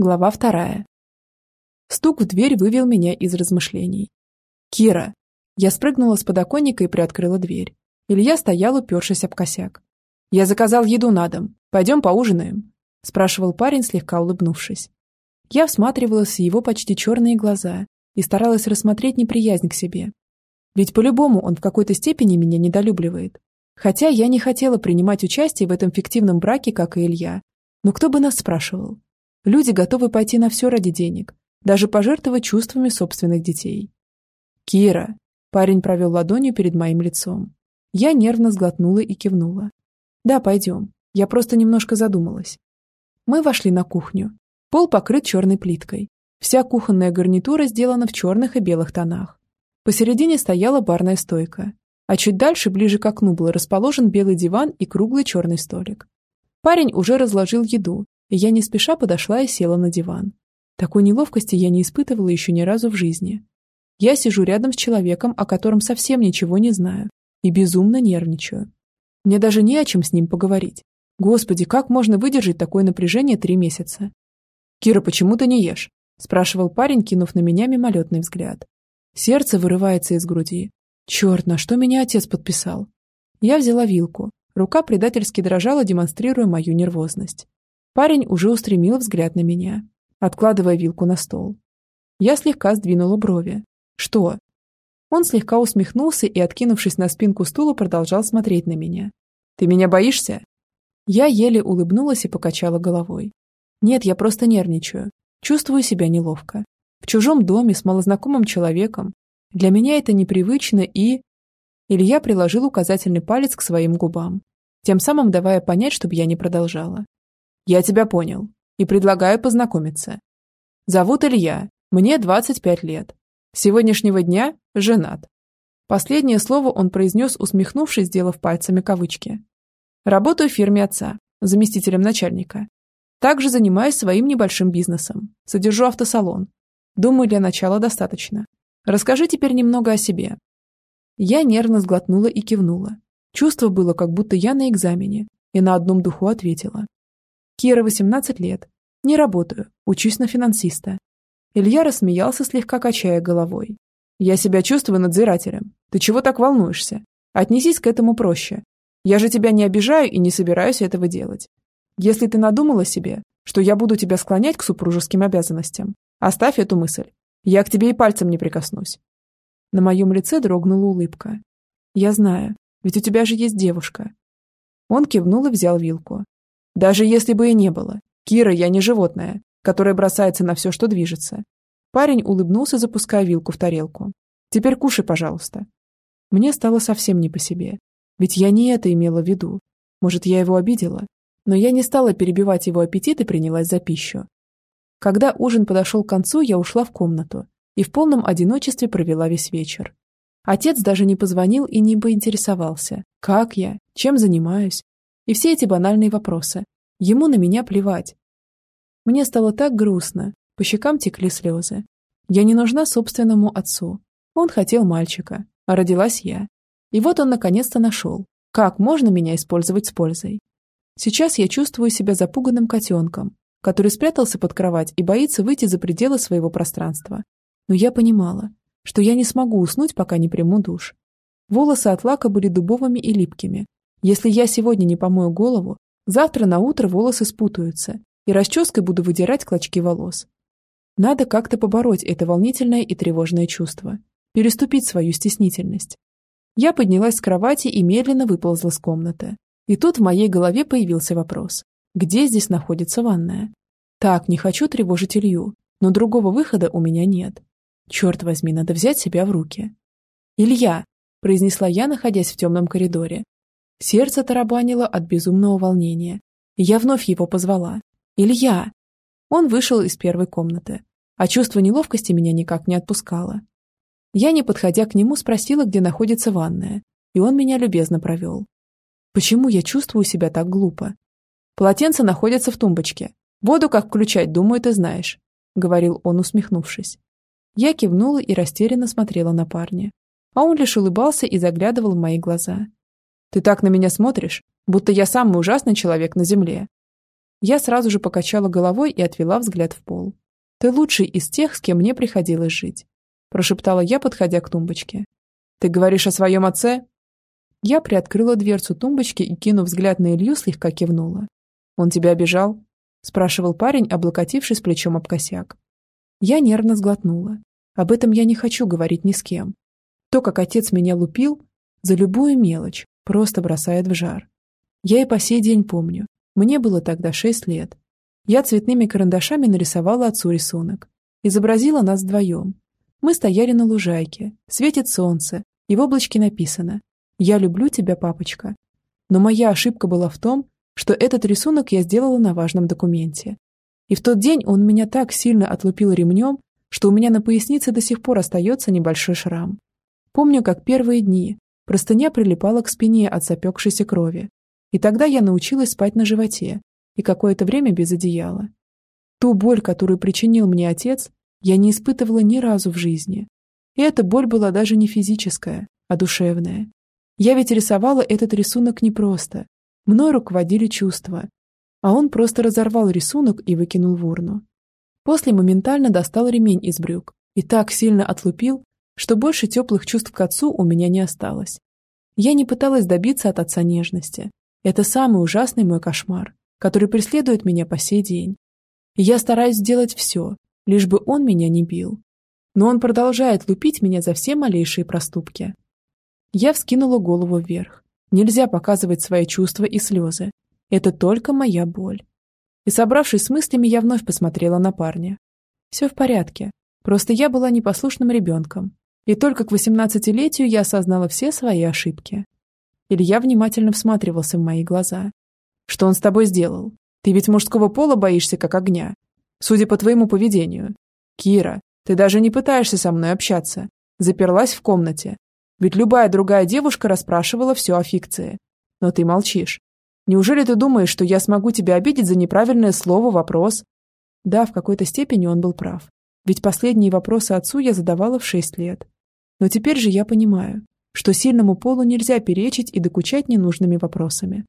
Глава вторая. Стук в дверь вывел меня из размышлений. «Кира!» Я спрыгнула с подоконника и приоткрыла дверь. Илья стоял, упершись об косяк. «Я заказал еду на дом. Пойдем поужинаем?» спрашивал парень, слегка улыбнувшись. Я всматривалась в его почти черные глаза и старалась рассмотреть неприязнь к себе. Ведь по-любому он в какой-то степени меня недолюбливает. Хотя я не хотела принимать участие в этом фиктивном браке, как и Илья. Но кто бы нас спрашивал? Люди готовы пойти на все ради денег, даже пожертвовать чувствами собственных детей. «Кира!» – парень провел ладонью перед моим лицом. Я нервно сглотнула и кивнула. «Да, пойдем. Я просто немножко задумалась». Мы вошли на кухню. Пол покрыт черной плиткой. Вся кухонная гарнитура сделана в черных и белых тонах. Посередине стояла барная стойка, а чуть дальше, ближе к окну, был расположен белый диван и круглый черный столик. Парень уже разложил еду я не спеша подошла и села на диван. Такой неловкости я не испытывала еще ни разу в жизни. Я сижу рядом с человеком, о котором совсем ничего не знаю, и безумно нервничаю. Мне даже не о чем с ним поговорить. Господи, как можно выдержать такое напряжение три месяца? «Кира, почему ты не ешь?» – спрашивал парень, кинув на меня мимолетный взгляд. Сердце вырывается из груди. Черт, на что меня отец подписал? Я взяла вилку. Рука предательски дрожала, демонстрируя мою нервозность. Парень уже устремил взгляд на меня, откладывая вилку на стол. Я слегка сдвинула брови. «Что?» Он слегка усмехнулся и, откинувшись на спинку стула, продолжал смотреть на меня. «Ты меня боишься?» Я еле улыбнулась и покачала головой. «Нет, я просто нервничаю. Чувствую себя неловко. В чужом доме с малознакомым человеком. Для меня это непривычно и...» Илья приложил указательный палец к своим губам, тем самым давая понять, чтобы я не продолжала. Я тебя понял. И предлагаю познакомиться. Зовут Илья. Мне 25 лет. С сегодняшнего дня женат. Последнее слово он произнес, усмехнувшись, сделав пальцами кавычки. Работаю в фирме отца, заместителем начальника. Также занимаюсь своим небольшим бизнесом. Содержу автосалон. Думаю, для начала достаточно. Расскажи теперь немного о себе. Я нервно сглотнула и кивнула. Чувство было, как будто я на экзамене, и на одном духу ответила. Кира, 18 лет. Не работаю, учусь на финансиста. Илья рассмеялся, слегка качая головой. Я себя чувствую надзирателем. Ты чего так волнуешься? Отнесись к этому проще. Я же тебя не обижаю и не собираюсь этого делать. Если ты надумала себе, что я буду тебя склонять к супружеским обязанностям, оставь эту мысль. Я к тебе и пальцем не прикоснусь. На моем лице дрогнула улыбка. Я знаю, ведь у тебя же есть девушка. Он кивнул и взял вилку. Даже если бы и не было. Кира, я не животное, которое бросается на все, что движется. Парень улыбнулся, запуская вилку в тарелку. Теперь кушай, пожалуйста. Мне стало совсем не по себе. Ведь я не это имела в виду. Может, я его обидела? Но я не стала перебивать его аппетит и принялась за пищу. Когда ужин подошел к концу, я ушла в комнату и в полном одиночестве провела весь вечер. Отец даже не позвонил и не поинтересовался, как я, чем занимаюсь, и все эти банальные вопросы. Ему на меня плевать. Мне стало так грустно, по щекам текли слезы. Я не нужна собственному отцу. Он хотел мальчика, а родилась я. И вот он наконец-то нашел, как можно меня использовать с пользой. Сейчас я чувствую себя запуганным котенком, который спрятался под кровать и боится выйти за пределы своего пространства. Но я понимала, что я не смогу уснуть, пока не приму душ. Волосы от лака были дубовыми и липкими, если я сегодня не помою голову, завтра на утро волосы спутаются, и расческой буду выдирать клочки волос. Надо как-то побороть это волнительное и тревожное чувство, переступить свою стеснительность. Я поднялась с кровати и медленно выползла с комнаты. И тут в моей голове появился вопрос. Где здесь находится ванная? Так, не хочу тревожить Илью, но другого выхода у меня нет. Черт возьми, надо взять себя в руки. «Илья!» – произнесла я, находясь в темном коридоре, Сердце тарабанило от безумного волнения. Я вновь его позвала. «Илья!» Он вышел из первой комнаты, а чувство неловкости меня никак не отпускало. Я, не подходя к нему, спросила, где находится ванная, и он меня любезно провел. Почему я чувствую себя так глупо? Полотенце находится в тумбочке. Воду как включать, думаю, ты знаешь, — говорил он, усмехнувшись. Я кивнула и растерянно смотрела на парня. А он лишь улыбался и заглядывал в мои глаза. Ты так на меня смотришь, будто я самый ужасный человек на земле. Я сразу же покачала головой и отвела взгляд в пол. «Ты лучший из тех, с кем мне приходилось жить», прошептала я, подходя к тумбочке. «Ты говоришь о своем отце?» Я приоткрыла дверцу тумбочки и, кинув взгляд на Илью, слегка кивнула. «Он тебя обижал?» спрашивал парень, облокотившись плечом об косяк. Я нервно сглотнула. Об этом я не хочу говорить ни с кем. То, как отец меня лупил, за любую мелочь, просто бросает в жар. Я и по сей день помню. Мне было тогда шесть лет. Я цветными карандашами нарисовала отцу рисунок. Изобразила нас вдвоем. Мы стояли на лужайке, светит солнце, и в облачке написано «Я люблю тебя, папочка». Но моя ошибка была в том, что этот рисунок я сделала на важном документе. И в тот день он меня так сильно отлупил ремнем, что у меня на пояснице до сих пор остается небольшой шрам. Помню, как первые дни простыня прилипала к спине от запекшейся крови. И тогда я научилась спать на животе и какое-то время без одеяла. Ту боль, которую причинил мне отец, я не испытывала ни разу в жизни. И эта боль была даже не физическая, а душевная. Я ведь рисовала этот рисунок непросто. Мной руководили чувства. А он просто разорвал рисунок и выкинул в урну. После моментально достал ремень из брюк и так сильно отлупил, что больше теплых чувств к отцу у меня не осталось. Я не пыталась добиться от отца нежности. Это самый ужасный мой кошмар, который преследует меня по сей день. Я стараюсь сделать все, лишь бы он меня не бил. Но он продолжает лупить меня за все малейшие проступки. Я вскинула голову вверх. Нельзя показывать свои чувства и слезы. Это только моя боль. И собравшись с мыслями, я вновь посмотрела на парня. Все в порядке. Просто я была непослушным ребенком. И только к восемнадцатилетию я осознала все свои ошибки. Илья внимательно всматривался в мои глаза. «Что он с тобой сделал? Ты ведь мужского пола боишься, как огня. Судя по твоему поведению. Кира, ты даже не пытаешься со мной общаться. Заперлась в комнате. Ведь любая другая девушка расспрашивала все о фикции. Но ты молчишь. Неужели ты думаешь, что я смогу тебя обидеть за неправильное слово, вопрос? Да, в какой-то степени он был прав. Ведь последние вопросы отцу я задавала в шесть лет. Но теперь же я понимаю, что сильному полу нельзя перечить и докучать ненужными вопросами.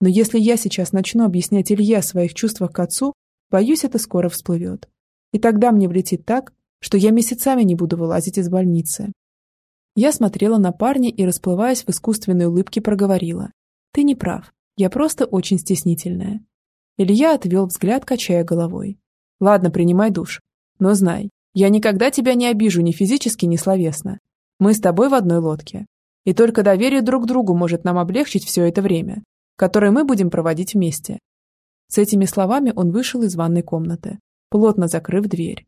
Но если я сейчас начну объяснять Илье о своих чувствах к отцу, боюсь, это скоро всплывет. И тогда мне влетит так, что я месяцами не буду вылазить из больницы. Я смотрела на парня и, расплываясь в искусственной улыбке, проговорила. «Ты не прав. Я просто очень стеснительная. Илья отвел взгляд, качая головой. Ладно, принимай душ. Но знай, я никогда тебя не обижу ни физически, ни словесно. Мы с тобой в одной лодке. И только доверие друг другу может нам облегчить все это время, которое мы будем проводить вместе. С этими словами он вышел из ванной комнаты, плотно закрыв дверь.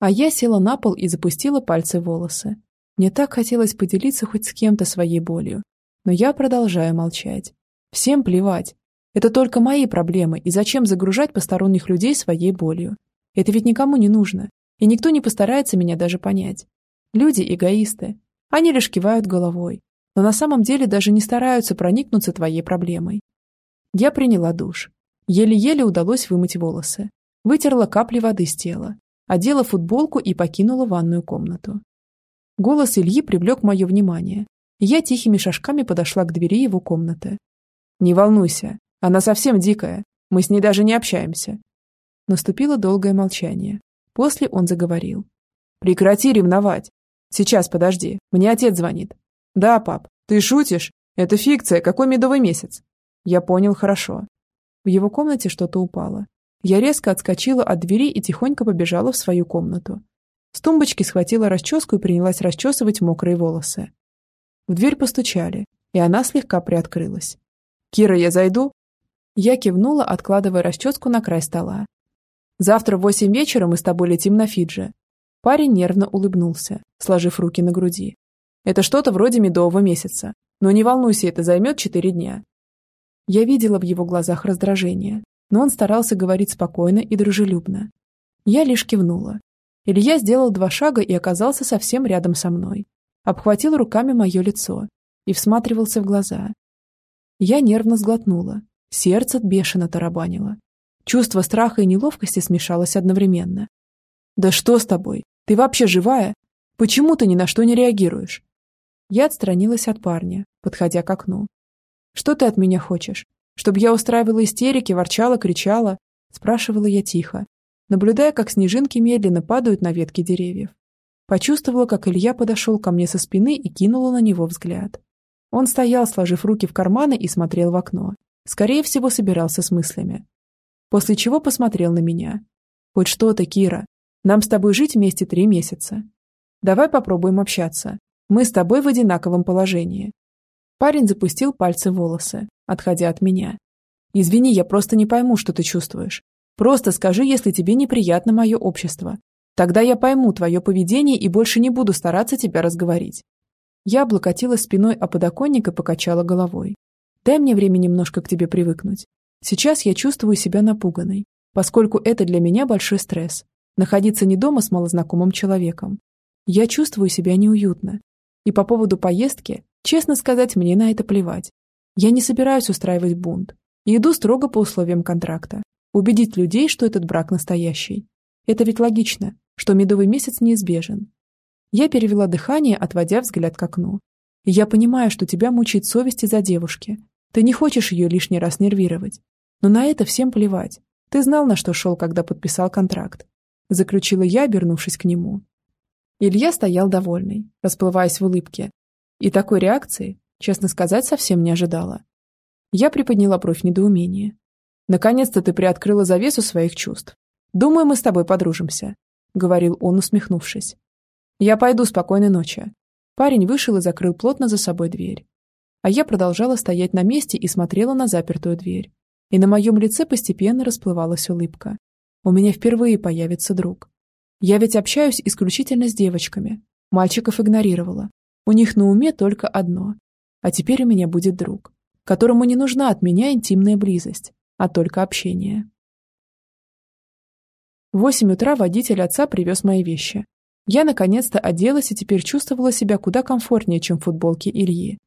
А я села на пол и запустила пальцы в волосы. Мне так хотелось поделиться хоть с кем-то своей болью. Но я продолжаю молчать. Всем плевать. Это только мои проблемы, и зачем загружать посторонних людей своей болью? Это ведь никому не нужно, и никто не постарается меня даже понять. Люди эгоисты. Они лишь кивают головой, но на самом деле даже не стараются проникнуться твоей проблемой. Я приняла душ. Еле-еле удалось вымыть волосы. Вытерла капли воды с тела, одела футболку и покинула ванную комнату. Голос Ильи привлек мое внимание, и я тихими шажками подошла к двери его комнаты. «Не волнуйся, она совсем дикая, мы с ней даже не общаемся». Наступило долгое молчание. После он заговорил. «Прекрати ревновать. Сейчас, подожди, мне отец звонит». «Да, пап, ты шутишь? Это фикция, какой медовый месяц?» «Я понял хорошо». В его комнате что-то упало. Я резко отскочила от двери и тихонько побежала в свою комнату. С тумбочки схватила расческу и принялась расчесывать мокрые волосы. В дверь постучали, и она слегка приоткрылась. «Кира, я зайду?» Я кивнула, откладывая расческу на край стола. «Завтра в восемь вечера мы с тобой летим на Фиджи». Парень нервно улыбнулся, сложив руки на груди. «Это что-то вроде медового месяца. Но не волнуйся, это займет четыре дня». Я видела в его глазах раздражение, но он старался говорить спокойно и дружелюбно. Я лишь кивнула. Илья сделал два шага и оказался совсем рядом со мной. Обхватил руками мое лицо и всматривался в глаза, я нервно сглотнула. Сердце бешено тарабанило. Чувство страха и неловкости смешалось одновременно. «Да что с тобой? Ты вообще живая? Почему ты ни на что не реагируешь?» Я отстранилась от парня, подходя к окну. «Что ты от меня хочешь? Чтобы я устраивала истерики, ворчала, кричала? Спрашивала я тихо, наблюдая, как снежинки медленно падают на ветки деревьев. Почувствовала, как Илья подошел ко мне со спины и кинула на него взгляд. Он стоял, сложив руки в карманы и смотрел в окно. Скорее всего, собирался с мыслями. После чего посмотрел на меня. «Хоть что-то, Кира. Нам с тобой жить вместе три месяца. Давай попробуем общаться. Мы с тобой в одинаковом положении». Парень запустил пальцы в волосы, отходя от меня. «Извини, я просто не пойму, что ты чувствуешь. Просто скажи, если тебе неприятно мое общество. Тогда я пойму твое поведение и больше не буду стараться тебя разговорить». Я облокотилась спиной о подоконник и покачала головой. «Дай мне время немножко к тебе привыкнуть. Сейчас я чувствую себя напуганной, поскольку это для меня большой стресс – находиться не дома с малознакомым человеком. Я чувствую себя неуютно. И по поводу поездки, честно сказать, мне на это плевать. Я не собираюсь устраивать бунт. И иду строго по условиям контракта. Убедить людей, что этот брак настоящий. Это ведь логично, что медовый месяц неизбежен. Я перевела дыхание, отводя взгляд к окну. Я понимаю, что тебя мучает совесть из-за девушки. Ты не хочешь ее лишний раз нервировать. Но на это всем плевать. Ты знал, на что шел, когда подписал контракт. Заключила я, обернувшись к нему. Илья стоял довольный, расплываясь в улыбке. И такой реакции, честно сказать, совсем не ожидала. Я приподняла бровь недоумения. «Наконец-то ты приоткрыла завесу своих чувств. Думаю, мы с тобой подружимся», — говорил он, усмехнувшись. «Я пойду, спокойной ночи». Парень вышел и закрыл плотно за собой дверь. А я продолжала стоять на месте и смотрела на запертую дверь и на моем лице постепенно расплывалась улыбка. У меня впервые появится друг. Я ведь общаюсь исключительно с девочками. Мальчиков игнорировала. У них на уме только одно. А теперь у меня будет друг, которому не нужна от меня интимная близость, а только общение. В восемь утра водитель отца привез мои вещи. Я наконец-то оделась и теперь чувствовала себя куда комфортнее, чем в футболке Ильи.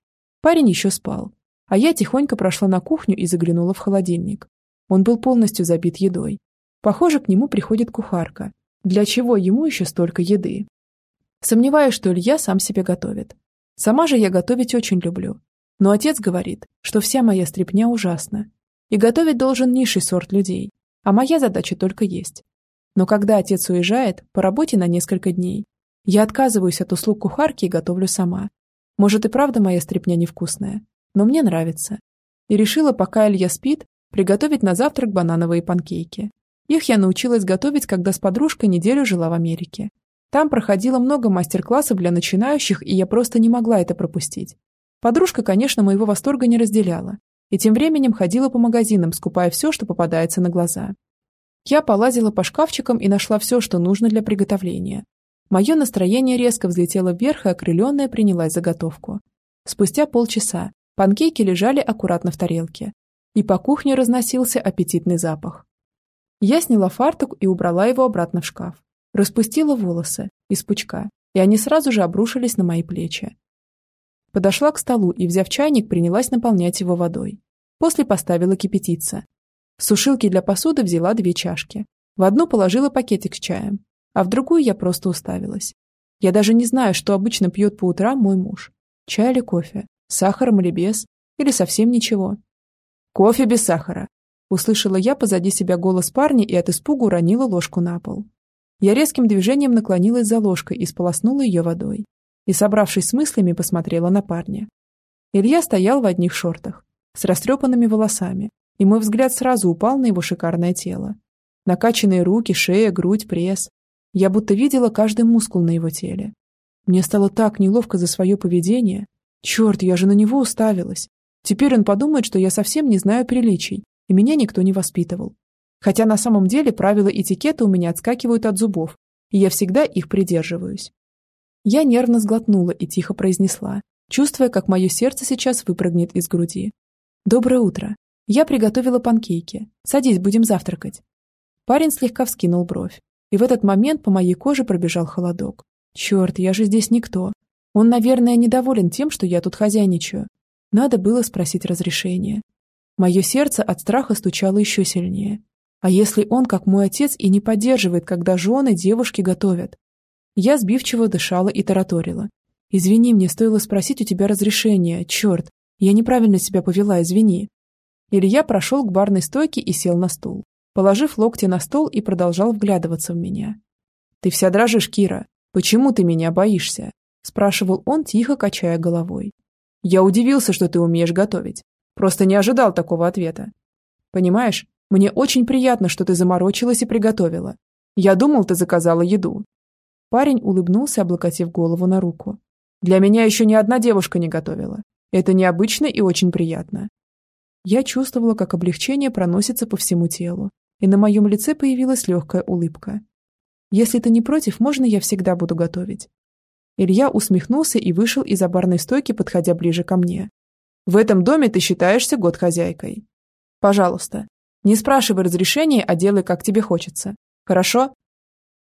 Парень еще спал, а я тихонько прошла на кухню и заглянула в холодильник. Он был полностью забит едой. Похоже, к нему приходит кухарка. Для чего ему еще столько еды? Сомневаюсь, что Илья сам себе готовит. Сама же я готовить очень люблю. Но отец говорит, что вся моя стряпня ужасна. И готовить должен низший сорт людей. А моя задача только есть. Но когда отец уезжает, по работе на несколько дней, я отказываюсь от услуг кухарки и готовлю сама. Может и правда моя стряпня невкусная, но мне нравится. И решила, пока Илья спит, приготовить на завтрак банановые панкейки. Их я научилась готовить, когда с подружкой неделю жила в Америке. Там проходило много мастер-классов для начинающих, и я просто не могла это пропустить. Подружка, конечно, моего восторга не разделяла, и тем временем ходила по магазинам, скупая все, что попадается на глаза. Я полазила по шкафчикам и нашла все, что нужно для приготовления. Мое настроение резко взлетело вверх, и окрыленная принялась заготовку. Спустя полчаса Панкейки лежали аккуратно в тарелке, и по кухне разносился аппетитный запах. Я сняла фартук и убрала его обратно в шкаф. Распустила волосы из пучка, и они сразу же обрушились на мои плечи. Подошла к столу и, взяв чайник, принялась наполнять его водой. После поставила кипятиться. В сушилке для посуды взяла две чашки. В одну положила пакетик с чаем, а в другую я просто уставилась. Я даже не знаю, что обычно пьет по утрам мой муж. Чай или кофе. Сахаром или без? Или совсем ничего? Кофе без сахара. Услышала я позади себя голос парня и от испуга уронила ложку на пол. Я резким движением наклонилась за ложкой и сполоснула ее водой. И, собравшись с мыслями, посмотрела на парня. Илья стоял в одних шортах, с растрепанными волосами, и мой взгляд сразу упал на его шикарное тело. Накачанные руки, шея, грудь, пресс. Я будто видела каждый мускул на его теле. Мне стало так неловко за свое поведение, Черт, я же на него уставилась. Теперь он подумает, что я совсем не знаю приличий, и меня никто не воспитывал. Хотя на самом деле правила этикета у меня отскакивают от зубов, и я всегда их придерживаюсь. Я нервно сглотнула и тихо произнесла, чувствуя, как мое сердце сейчас выпрыгнет из груди. «Доброе утро. Я приготовила панкейки. Садись, будем завтракать». Парень слегка вскинул бровь, и в этот момент по моей коже пробежал холодок. «Черт, я же здесь никто. Он, наверное, недоволен тем, что я тут хозяйничаю. Надо было спросить разрешения. Мое сердце от страха стучало еще сильнее. А если он, как мой отец, и не поддерживает, когда жены девушки готовят? Я сбивчиво дышала и тараторила. «Извини, мне стоило спросить у тебя разрешения. Черт, я неправильно себя повела, извини». Илья прошел к барной стойке и сел на стул, положив локти на стол и продолжал вглядываться в меня. «Ты вся дрожишь, Кира. Почему ты меня боишься?» Спрашивал он, тихо качая головой. «Я удивился, что ты умеешь готовить. Просто не ожидал такого ответа. Понимаешь, мне очень приятно, что ты заморочилась и приготовила. Я думал, ты заказала еду». Парень улыбнулся, облокотив голову на руку. «Для меня еще ни одна девушка не готовила. Это необычно и очень приятно». Я чувствовала, как облегчение проносится по всему телу, и на моем лице появилась легкая улыбка. «Если ты не против, можно я всегда буду готовить?» Илья усмехнулся и вышел из-за стойки, подходя ближе ко мне. «В этом доме ты считаешься год хозяйкой. Пожалуйста, не спрашивай разрешения, а делай, как тебе хочется. Хорошо?»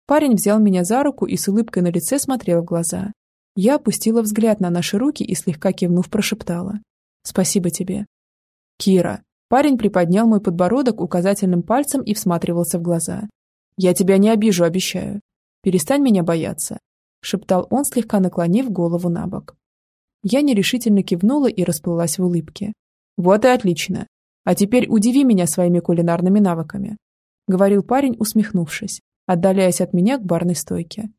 Парень взял меня за руку и с улыбкой на лице смотрел в глаза. Я опустила взгляд на наши руки и слегка кивнув прошептала. «Спасибо тебе». «Кира». Парень приподнял мой подбородок указательным пальцем и всматривался в глаза. «Я тебя не обижу, обещаю. Перестань меня бояться», — шептал он, слегка наклонив голову на бок. Я нерешительно кивнула и расплылась в улыбке. «Вот и отлично. А теперь удиви меня своими кулинарными навыками», — говорил парень, усмехнувшись, отдаляясь от меня к барной стойке.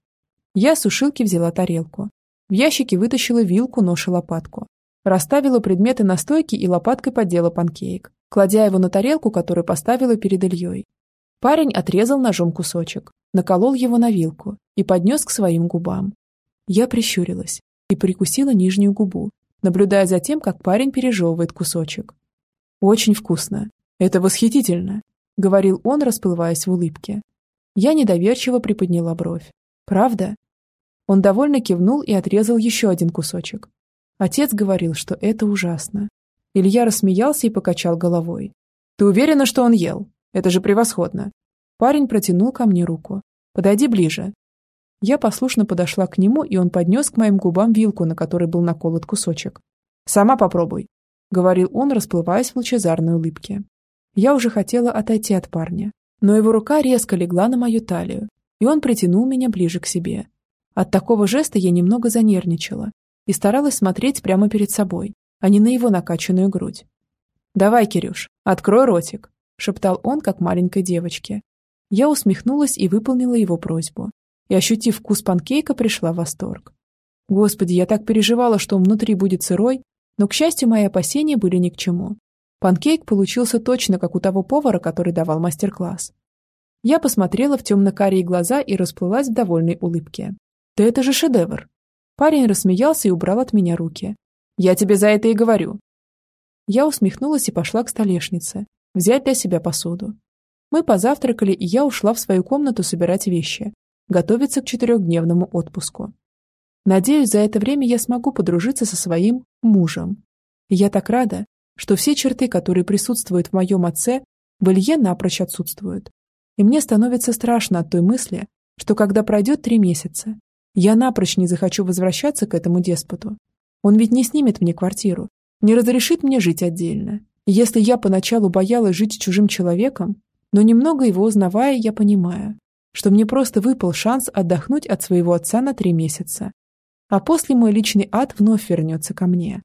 Я с сушилки взяла тарелку. В ящике вытащила вилку, нож и лопатку. Расставила предметы на стойке и лопаткой поддела панкейк, кладя его на тарелку, которую поставила перед Ильей. Парень отрезал ножом кусочек, наколол его на вилку и поднес к своим губам. Я прищурилась и прикусила нижнюю губу, наблюдая за тем, как парень пережевывает кусочек. «Очень вкусно. Это восхитительно», — говорил он, расплываясь в улыбке. Я недоверчиво приподняла бровь. «Правда?» Он довольно кивнул и отрезал еще один кусочек, Отец говорил, что это ужасно. Илья рассмеялся и покачал головой. «Ты уверена, что он ел? Это же превосходно!» Парень протянул ко мне руку. «Подойди ближе». Я послушно подошла к нему, и он поднес к моим губам вилку, на которой был наколот кусочек. «Сама попробуй», — говорил он, расплываясь в лучезарной улыбке. Я уже хотела отойти от парня, но его рука резко легла на мою талию, и он притянул меня ближе к себе. От такого жеста я немного занервничала и старалась смотреть прямо перед собой, а не на его накачанную грудь. «Давай, Кирюш, открой ротик», – шептал он, как маленькой девочке. Я усмехнулась и выполнила его просьбу. И, ощутив вкус панкейка, пришла в восторг. Господи, я так переживала, что он внутри будет сырой, но, к счастью, мои опасения были ни к чему. Панкейк получился точно, как у того повара, который давал мастер-класс. Я посмотрела в темно-карие глаза и расплылась в довольной улыбке. «Да это же шедевр!» Парень рассмеялся и убрал от меня руки. «Я тебе за это и говорю». Я усмехнулась и пошла к столешнице, взять для себя посуду. Мы позавтракали, и я ушла в свою комнату собирать вещи, готовиться к четырехдневному отпуску. Надеюсь, за это время я смогу подружиться со своим мужем. Я так рада, что все черты, которые присутствуют в моем отце, в Илье напрочь отсутствуют. И мне становится страшно от той мысли, что когда пройдет три месяца, я напрочь не захочу возвращаться к этому деспоту. Он ведь не снимет мне квартиру, не разрешит мне жить отдельно. Если я поначалу боялась жить с чужим человеком, но немного его узнавая, я понимаю, что мне просто выпал шанс отдохнуть от своего отца на три месяца. А после мой личный ад вновь вернется ко мне.